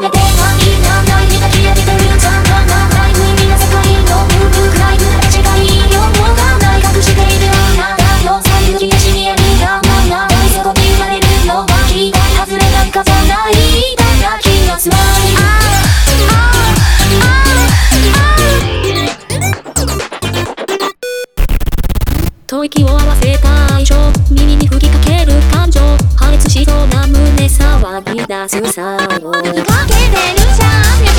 がいてるない世界のムーブライ違いよがない隠しているあなたのるなれるの外れかないだす吐息を合わせた愛情耳に吹きかける感情破裂しそうな無で騒ぎ出すさを。イケチャンピオン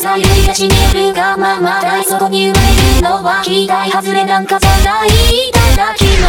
さゆやしねるがままないそこに生まれるのは期待外れなんかじゃない。だら嫌